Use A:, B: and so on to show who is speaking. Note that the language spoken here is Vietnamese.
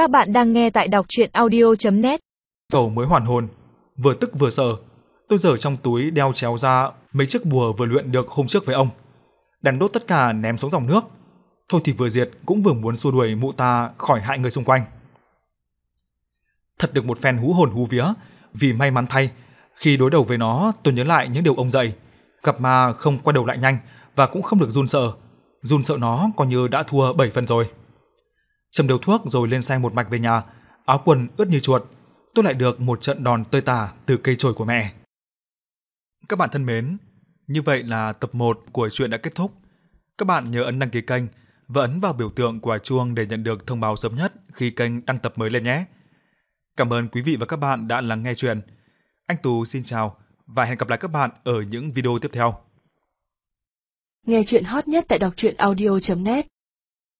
A: Các bạn đang nghe tại đọc chuyện audio.net
B: Cậu mới hoàn hồn, vừa tức vừa sợ. Tôi giở trong túi đeo chéo ra mấy chiếc bùa vừa luyện được hôm trước với ông. Đàn đốt tất cả ném xuống dòng nước. Thôi thì vừa diệt cũng vừa muốn xua đuổi mụ ta khỏi hại người xung quanh. Thật được một phen hú hồn hú vía, vì may mắn thay, khi đối đầu với nó tôi nhớ lại những điều ông dạy. Gặp ma không quay đầu lại nhanh và cũng không được run sợ. Run sợ nó coi như đã thua 7 phần rồi. Châm đầu thuốc rồi lên xe một mạch về nhà, áo quần ướt như chuột. Tôi lại được một trận đòn tơi tả từ cây chổi của mẹ. Các bạn thân mến, như vậy là tập 1 của chuyện đã kết thúc. Các bạn nhớ ấn đăng ký kênh và ấn vào biểu tượng quả chuông để nhận được thông báo sớm nhất khi kênh đăng tập mới lên nhé. Cảm ơn quý vị và các bạn đã lắng nghe chuyện. Anh Tú xin chào và hẹn gặp lại các bạn ở những video tiếp theo.
A: Nghe chuyện hot nhất tại đọc truyện audio.net